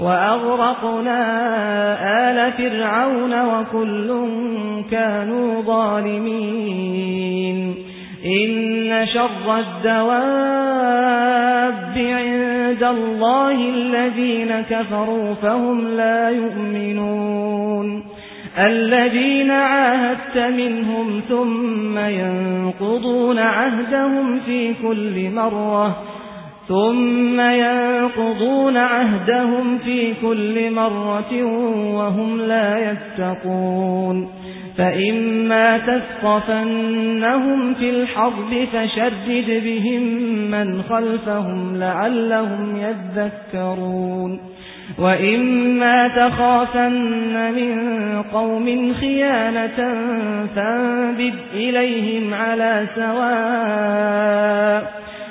وأغرقنا آل فرعون وكل كانوا ظالمين إن شر الدواب عند الله الذين كفروا فهم لا يؤمنون الذين عاهدت منهم ثم ينقضون عهدهم في كل مرة ثم ينقضون عهدهم في كل مرة وهم لا يتقون فإما تثقفنهم في الحرب فشدد بهم من خلفهم لعلهم يذكرون وإما تخافن من قوم خيانة فانبذ إليهم على سواء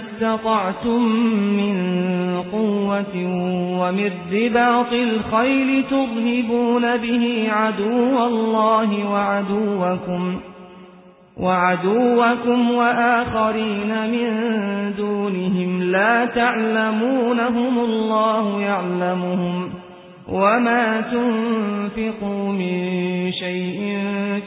استطعتم من قوة ومن رباط الخيل تظهبون به عدو الله وعدوكم وعدوكم وآخرين من دونهم لا تعلمونهم الله يعلمهم وما تنفقوا من شيء